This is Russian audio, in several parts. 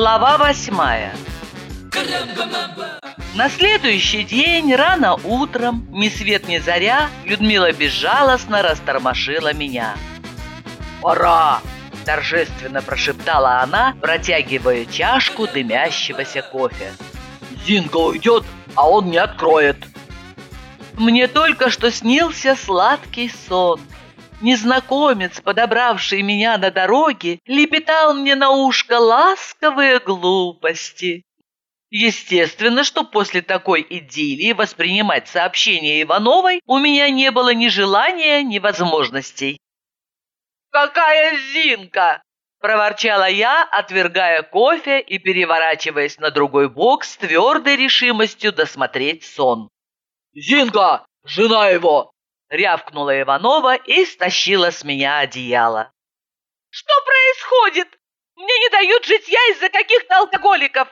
Глава восьмая На следующий день, рано утром, ни свет ни заря, Людмила безжалостно растормошила меня. «Пора!» – торжественно прошептала она, протягивая чашку дымящегося кофе. «Зинка уйдет, а он не откроет!» Мне только что снился сладкий сон. Незнакомец, подобравший меня на дороге, лепетал мне на ушко ласковые глупости. Естественно, что после такой идиллии воспринимать сообщение Ивановой у меня не было ни желания, ни возможностей. «Какая Зинка!» – проворчала я, отвергая кофе и переворачиваясь на другой бок с твердой решимостью досмотреть сон. «Зинка! Жена его!» – рявкнула Иванова и стащила с меня одеяло. «Что происходит? Мне не дают житья из-за каких-то алкоголиков!»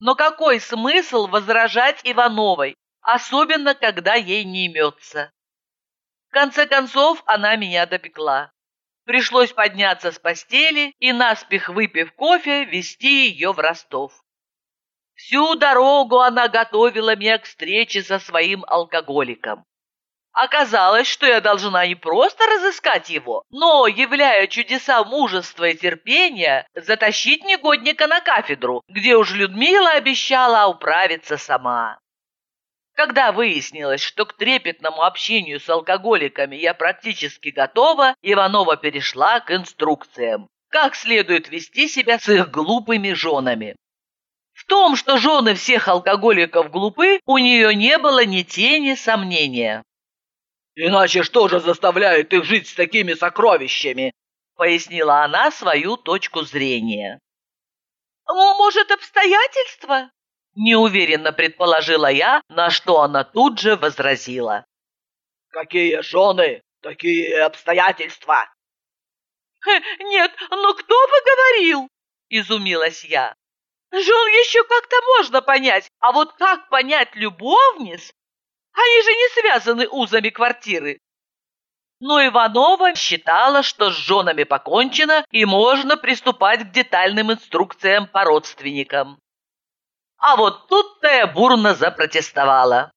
Но какой смысл возражать Ивановой, особенно когда ей не имется? В конце концов, она меня допекла. Пришлось подняться с постели и, наспех выпив кофе, вести ее в Ростов. Всю дорогу она готовила меня к встрече со своим алкоголиком. Оказалось, что я должна не просто разыскать его, но, являя чудеса мужества и терпения, затащить негодника на кафедру, где уж Людмила обещала управиться сама. Когда выяснилось, что к трепетному общению с алкоголиками я практически готова, Иванова перешла к инструкциям, как следует вести себя с их глупыми женами. В том, что жены всех алкоголиков глупы, у нее не было ни тени сомнения. «Иначе что же заставляет их жить с такими сокровищами?» пояснила она свою точку зрения. «Может, обстоятельства?» неуверенно предположила я, на что она тут же возразила. «Какие жены, такие обстоятельства!» «Нет, но кто бы говорил?» – изумилась я. Жен еще как-то можно понять, а вот как понять любовниц? Они же не связаны узами квартиры. Но Иванова считала, что с женами покончено и можно приступать к детальным инструкциям по родственникам. А вот тут-то я бурно запротестовала.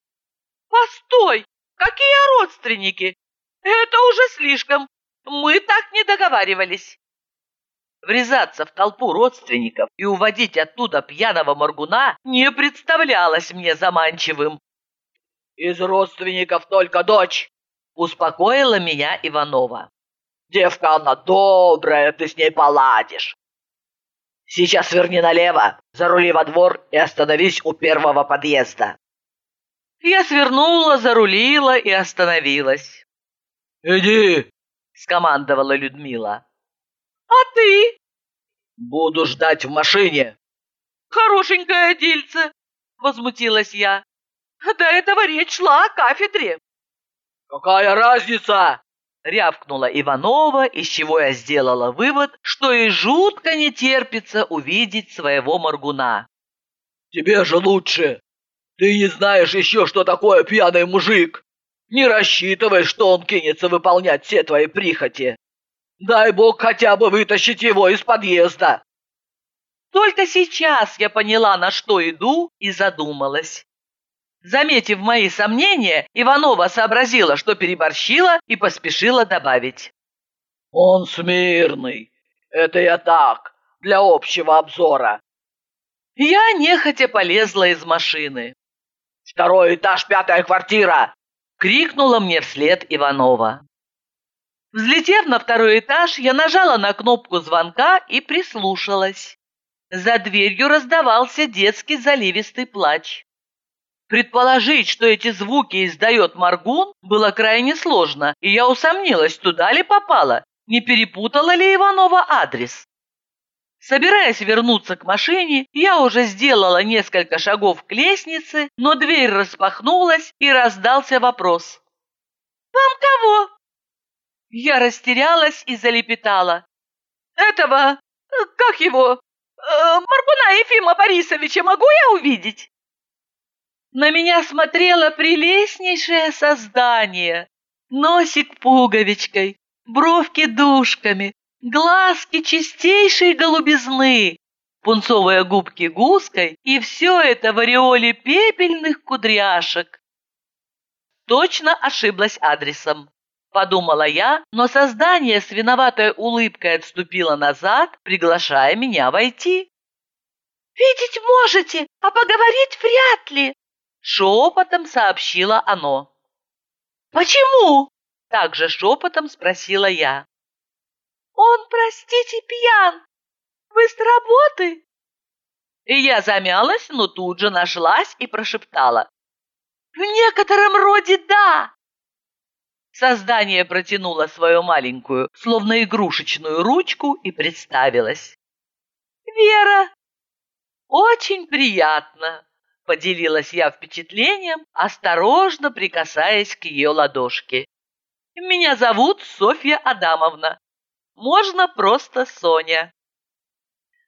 «Постой! Какие родственники? Это уже слишком. Мы так не договаривались». Врезаться в толпу родственников и уводить оттуда пьяного моргуна не представлялось мне заманчивым. «Из родственников только дочь!» – успокоила меня Иванова. «Девка она добрая, ты с ней поладишь. Сейчас сверни налево, зарули во двор и остановись у первого подъезда». Я свернула, зарулила и остановилась. «Иди!» – скомандовала Людмила. А ты? Буду ждать в машине. Хорошенькое дельце, возмутилась я. До этого речь шла о кафедре. Какая разница? Рявкнула Иванова, из чего я сделала вывод, что и жутко не терпится увидеть своего моргуна. «Тебе же лучше! Ты не знаешь еще, что такое пьяный мужик! Не рассчитывай, что он кинется выполнять все твои прихоти! Дай бог хотя бы вытащить его из подъезда!» Только сейчас я поняла, на что иду, и задумалась. Заметив мои сомнения, Иванова сообразила, что переборщила, и поспешила добавить. «Он смирный. Это я так, для общего обзора». Я нехотя полезла из машины. «Второй этаж, пятая квартира!» — крикнула мне вслед Иванова. Взлетев на второй этаж, я нажала на кнопку звонка и прислушалась. За дверью раздавался детский заливистый плач. Предположить, что эти звуки издает Маргун, было крайне сложно, и я усомнилась, туда ли попала, не перепутала ли Иванова адрес. Собираясь вернуться к машине, я уже сделала несколько шагов к лестнице, но дверь распахнулась и раздался вопрос. «Вам кого?» Я растерялась и залепетала. «Этого, как его, э, Маркуна Ефима Борисовича могу я увидеть?» На меня смотрело прелестнейшее создание. Носик пуговичкой, бровки душками, глазки чистейшей голубизны. пунцовые губки гуской и все это в ореоле пепельных кудряшек. Точно ошиблась адресом. Подумала я, но создание с виноватой улыбкой отступило назад, приглашая меня войти. «Видеть можете, а поговорить вряд ли!» Шепотом сообщило оно. «Почему?» Также шепотом спросила я. «Он, простите, пьян. Вы с работы?» И я замялась, но тут же нашлась и прошептала. «В некотором роде да!» Создание протянуло свою маленькую, словно игрушечную ручку и представилось. «Вера!» «Очень приятно!» – поделилась я впечатлением, осторожно прикасаясь к ее ладошке. «Меня зовут Софья Адамовна. Можно просто Соня».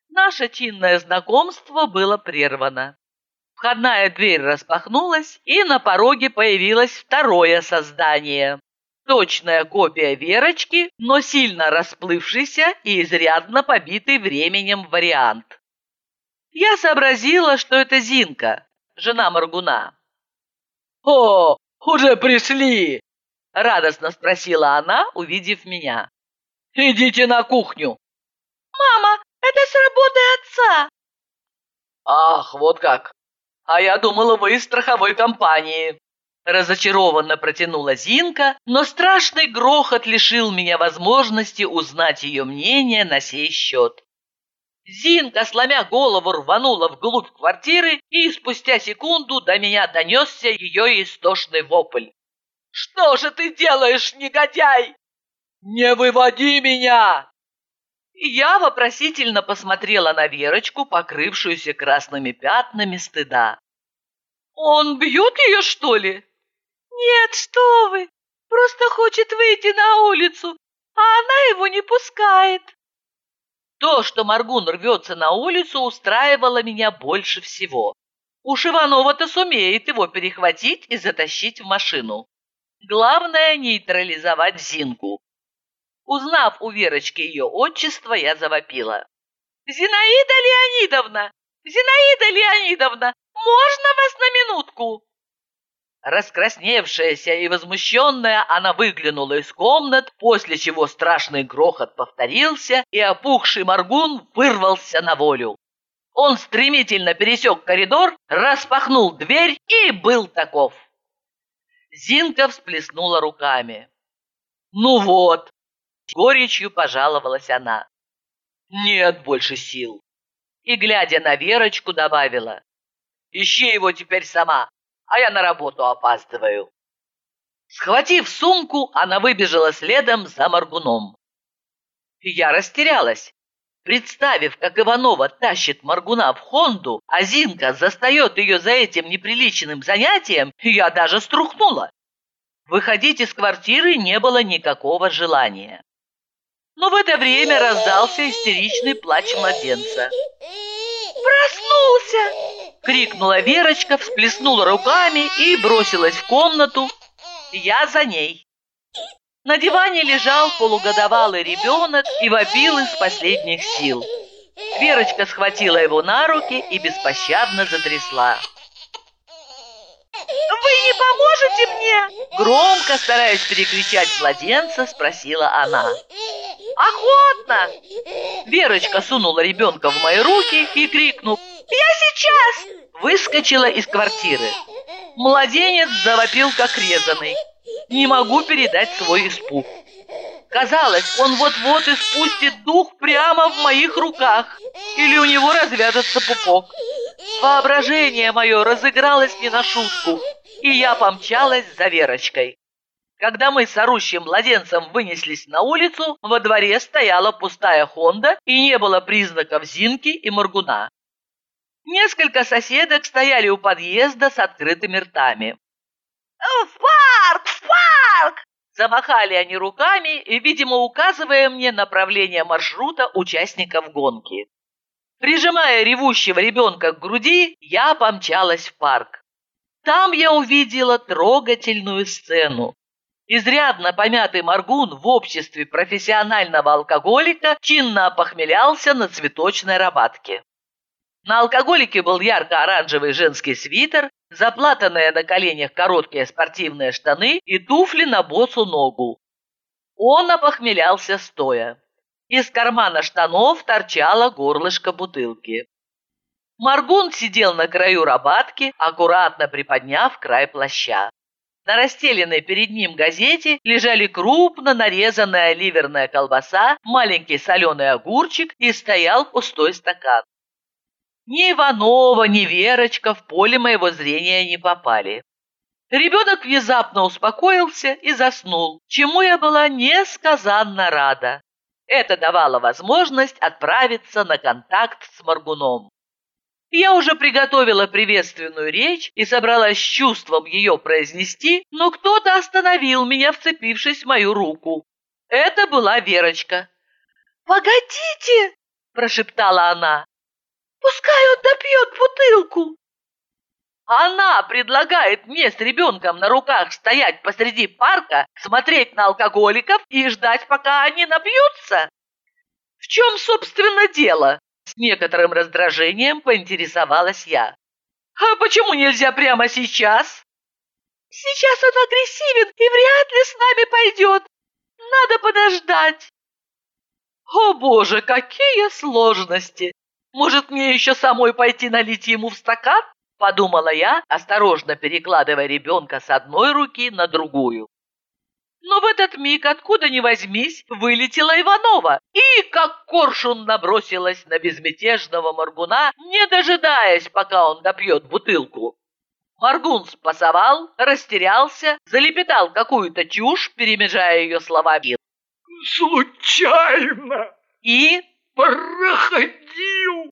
Наше чинное знакомство было прервано. Входная дверь распахнулась, и на пороге появилось второе создание. Точная копия Верочки, но сильно расплывшийся и изрядно побитый временем вариант. Я сообразила, что это Зинка, жена Маргуна. «О, уже пришли!» – радостно спросила она, увидев меня. «Идите на кухню!» «Мама, это с работы отца!» «Ах, вот как! А я думала, вы из страховой компании!» Разочарованно протянула Зинка, но страшный грохот лишил меня возможности узнать ее мнение на сей счет. Зинка, сломя голову, рванула вглубь квартиры, и спустя секунду до меня донесся ее истошный вопль. «Что же ты делаешь, негодяй? Не выводи меня!» Я вопросительно посмотрела на Верочку, покрывшуюся красными пятнами стыда. «Он бьет ее, что ли?» «Нет, что вы! Просто хочет выйти на улицу, а она его не пускает!» То, что Маргун рвется на улицу, устраивало меня больше всего. Уж Иванова-то сумеет его перехватить и затащить в машину. Главное – нейтрализовать Зинку. Узнав у Верочки ее отчество, я завопила. «Зинаида Леонидовна! Зинаида Леонидовна! Можно вас на минутку?» Раскрасневшаяся и возмущенная, она выглянула из комнат, после чего страшный грохот повторился, и опухший Маргун вырвался на волю. Он стремительно пересек коридор, распахнул дверь и был таков. Зинка всплеснула руками. «Ну вот!» — горечью пожаловалась она. «Нет больше сил!» И, глядя на Верочку, добавила. «Ищи его теперь сама, а я на работу опаздываю». Схватив сумку, она выбежала следом за Маргуном. Я растерялась. Представив, как Иванова тащит Маргуна в Хонду, а Зинка застает ее за этим неприличным занятием, я даже струхнула. Выходить из квартиры не было никакого желания. Но в это время раздался истеричный плач младенца. «Проснулся!» — крикнула Верочка, всплеснула руками и бросилась в комнату. Я за ней. На диване лежал полугодовалый ребенок и вопил из последних сил. Верочка схватила его на руки и беспощадно затрясла. «Вы не поможете мне?» Громко, стараясь перекричать младенца, спросила она. «Охотно!» Верочка сунула ребенка в мои руки и, крикнув «Я сейчас!» выскочила из квартиры. Младенец завопил, как резанный. Не могу передать свой испуг. Казалось, он вот-вот испустит дух прямо в моих руках, или у него развяжется пупок. Воображение мое разыгралось не на шутку, и я помчалась за Верочкой. Когда мы с орущим младенцем вынеслись на улицу, во дворе стояла пустая Хонда и не было признаков Зинки и Моргуна. Несколько соседок стояли у подъезда с открытыми ртами. «В парк! В парк!» Замахали они руками и, видимо, указывая мне направление маршрута участников гонки. Прижимая ревущего ребенка к груди, я помчалась в парк. Там я увидела трогательную сцену. Изрядно помятый Маргун в обществе профессионального алкоголика чинно опохмелялся на цветочной рабатке. На алкоголике был ярко-оранжевый женский свитер, заплатанные на коленях короткие спортивные штаны и туфли на босу ногу. Он опохмелялся стоя. Из кармана штанов торчало горлышко бутылки. Маргун сидел на краю рабатки, аккуратно приподняв край плаща. На расстеленной перед ним газете лежали крупно нарезанная ливерная колбаса, маленький соленый огурчик и стоял пустой стакан. Ни Иванова, ни Верочка в поле моего зрения не попали. Ребенок внезапно успокоился и заснул, чему я была несказанно рада. Это давало возможность отправиться на контакт с Маргуном. Я уже приготовила приветственную речь и собралась с чувством ее произнести, но кто-то остановил меня, вцепившись в мою руку. Это была Верочка. «Погодите!» – прошептала она. «Пускай он допьет бутылку!» Она предлагает мне с ребенком на руках стоять посреди парка, смотреть на алкоголиков и ждать, пока они напьются? В чем, собственно, дело? С некоторым раздражением поинтересовалась я. А почему нельзя прямо сейчас? Сейчас он агрессивен и вряд ли с нами пойдет. Надо подождать. О боже, какие сложности! Может, мне еще самой пойти налить ему в стакан? Подумала я, осторожно перекладывая ребенка с одной руки на другую. Но в этот миг, откуда ни возьмись, вылетела Иванова и, как коршун, набросилась на безмятежного Маргуна, не дожидаясь, пока он допьет бутылку. Маргун спасовал, растерялся, залепетал какую-то чушь, перемежая ее словами. «Случайно!» И проходил!»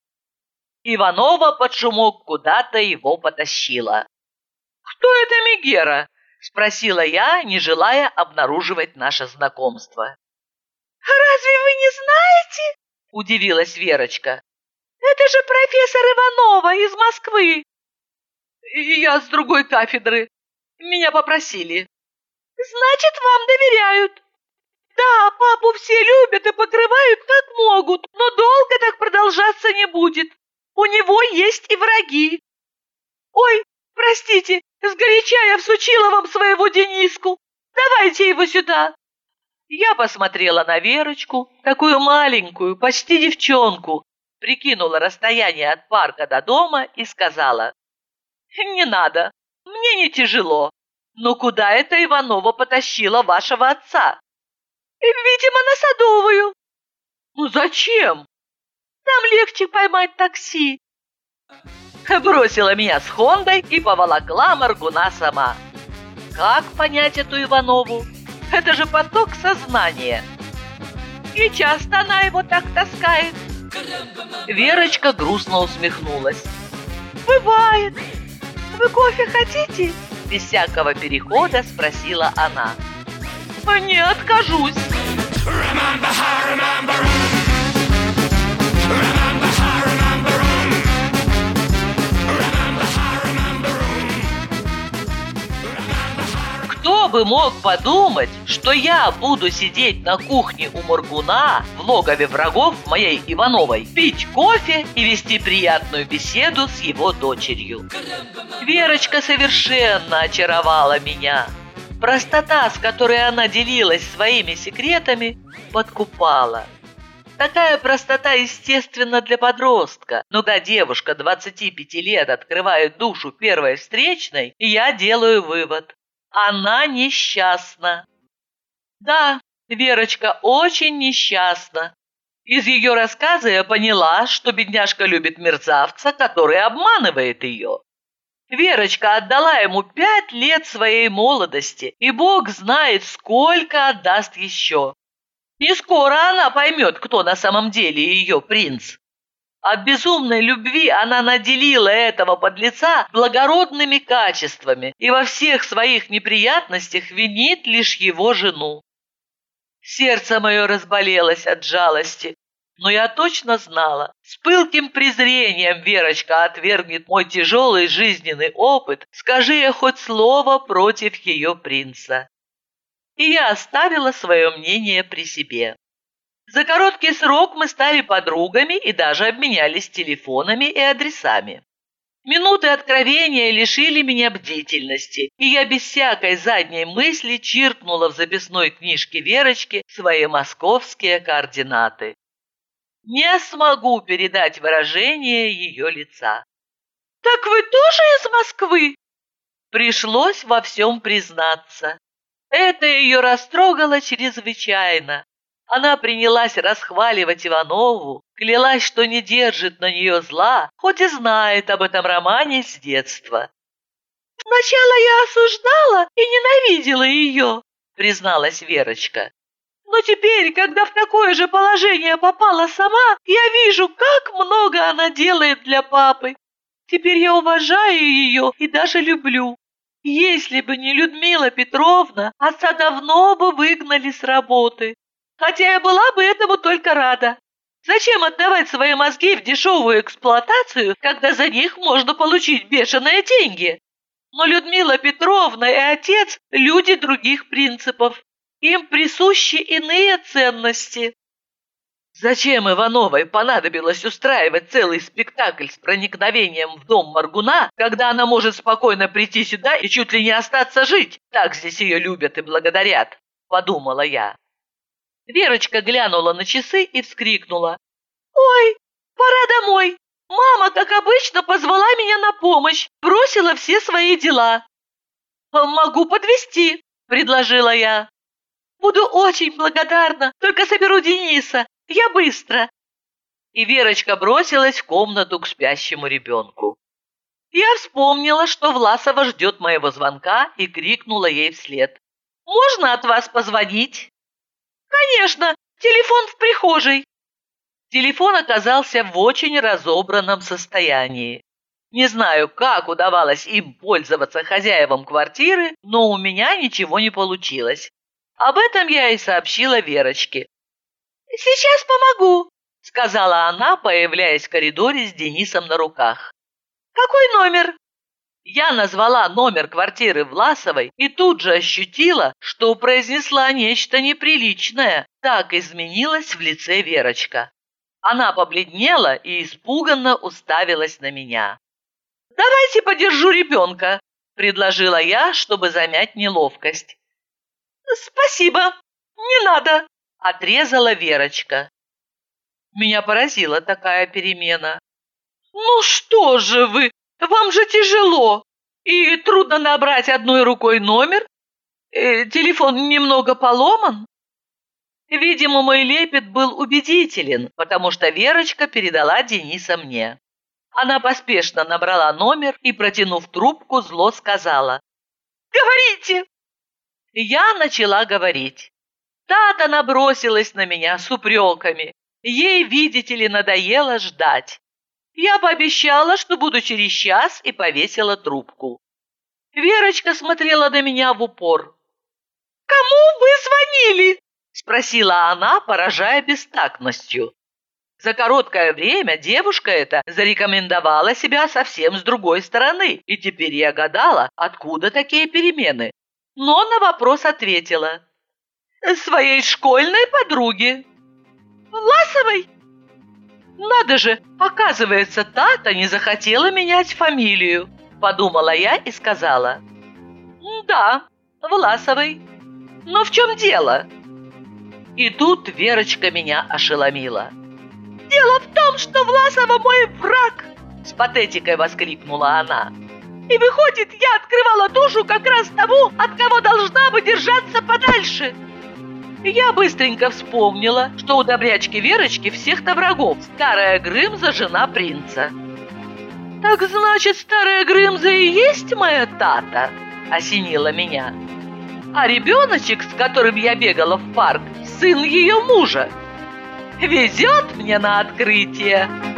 Иванова под шумок куда-то его потащила. «Кто это Мегера?» — спросила я, не желая обнаруживать наше знакомство. «Разве вы не знаете?» — удивилась Верочка. «Это же профессор Иванова из Москвы!» «Я с другой кафедры. Меня попросили». «Значит, вам доверяют. Да, папу все любят и покрывают как могут, но долго так продолжаться не будет. У него есть и враги. Ой, простите, Сгоряча я всучила вам своего Дениску. Давайте его сюда. Я посмотрела на Верочку, такую маленькую, почти девчонку, прикинула расстояние от парка до дома и сказала. «Не надо, мне не тяжело. Но куда это Иванова потащила вашего отца?» «Видимо, на Садовую». «Ну зачем?» «Там легче поймать такси». Бросила меня с Хондой и поволокла Маргуна сама. Как понять эту Иванову? Это же поток сознания. И часто она его так таскает. Верочка грустно усмехнулась. «Бывает. Вы кофе хотите?» Без всякого перехода спросила она. «Не откажусь». Кто бы мог подумать, что я буду сидеть на кухне у Моргуна в логове врагов моей Ивановой, пить кофе и вести приятную беседу с его дочерью. Верочка совершенно очаровала меня. Простота, с которой она делилась своими секретами, подкупала. Такая простота естественна для подростка, но когда девушка 25 лет открывает душу первой встречной, я делаю вывод. Она несчастна. Да, Верочка очень несчастна. Из ее рассказа я поняла, что бедняжка любит мерзавца, который обманывает ее. Верочка отдала ему пять лет своей молодости, и Бог знает, сколько отдаст еще. Не скоро она поймет, кто на самом деле ее принц. От безумной любви она наделила этого подлеца благородными качествами и во всех своих неприятностях винит лишь его жену. Сердце мое разболелось от жалости, но я точно знала, с пылким презрением Верочка отвергнет мой тяжелый жизненный опыт, скажи я хоть слово против ее принца. И я оставила свое мнение при себе. За короткий срок мы стали подругами и даже обменялись телефонами и адресами. Минуты откровения лишили меня бдительности, и я без всякой задней мысли чиркнула в записной книжке Верочки свои московские координаты. Не смогу передать выражение ее лица. «Так вы тоже из Москвы?» Пришлось во всем признаться. Это ее растрогало чрезвычайно. Она принялась расхваливать Иванову, клялась, что не держит на нее зла, хоть и знает об этом романе с детства. «Сначала я осуждала и ненавидела ее», — призналась Верочка. «Но теперь, когда в такое же положение попала сама, я вижу, как много она делает для папы. Теперь я уважаю ее и даже люблю. Если бы не Людмила Петровна, отца давно бы выгнали с работы хотя я была бы этому только рада. Зачем отдавать свои мозги в дешевую эксплуатацию, когда за них можно получить бешеные деньги? Но Людмила Петровна и отец – люди других принципов. Им присущи иные ценности. Зачем Ивановой понадобилось устраивать целый спектакль с проникновением в дом Маргуна, когда она может спокойно прийти сюда и чуть ли не остаться жить? Так здесь ее любят и благодарят, подумала я. Верочка глянула на часы и вскрикнула. «Ой, пора домой! Мама, как обычно, позвала меня на помощь, бросила все свои дела». «Могу подвести, предложила я. «Буду очень благодарна, только соберу Дениса. Я быстро». И Верочка бросилась в комнату к спящему ребенку. Я вспомнила, что Власова ждет моего звонка и крикнула ей вслед. «Можно от вас позвонить?» «Конечно! Телефон в прихожей!» Телефон оказался в очень разобранном состоянии. Не знаю, как удавалось им пользоваться хозяевам квартиры, но у меня ничего не получилось. Об этом я и сообщила Верочке. «Сейчас помогу», — сказала она, появляясь в коридоре с Денисом на руках. «Какой номер?» Я назвала номер квартиры Власовой и тут же ощутила, что произнесла нечто неприличное. Так изменилась в лице Верочка. Она побледнела и испуганно уставилась на меня. «Давайте подержу ребенка», – предложила я, чтобы замять неловкость. «Спасибо, не надо», – отрезала Верочка. Меня поразила такая перемена. «Ну что же вы, вам же тяжело, и трудно набрать одной рукой номер. Э, телефон немного поломан. Видимо, мой лепет был убедителен, потому что Верочка передала Дениса мне. Она поспешно набрала номер и, протянув трубку, зло сказала. «Говорите!» Я начала говорить. Тата набросилась на меня с упреками. Ей, видите ли, надоело ждать. Я пообещала, что буду через час, и повесила трубку. Верочка смотрела на меня в упор. «Кому вы звонили?» – спросила она, поражая бестактностью. За короткое время девушка эта зарекомендовала себя совсем с другой стороны, и теперь я гадала, откуда такие перемены. Но на вопрос ответила. «Своей школьной подруге». «Власовой?» «Надо же, оказывается, Тата не захотела менять фамилию», – подумала я и сказала. «Да, Власовой. Но в чем дело?» И тут Верочка меня ошеломила. «Дело в том, что Власова мой враг!» С патетикой воскликнула она. «И выходит, я открывала душу как раз тому, от кого должна бы держаться подальше!» Я быстренько вспомнила, что у добрячки Верочки всех-то врагов старая Грымза – жена принца. «Так значит, старая Грымза и есть моя тата?» – осенила меня. «А ребеночек, с которым я бегала в парк, сын ее мужа. Везет мне на открытие!»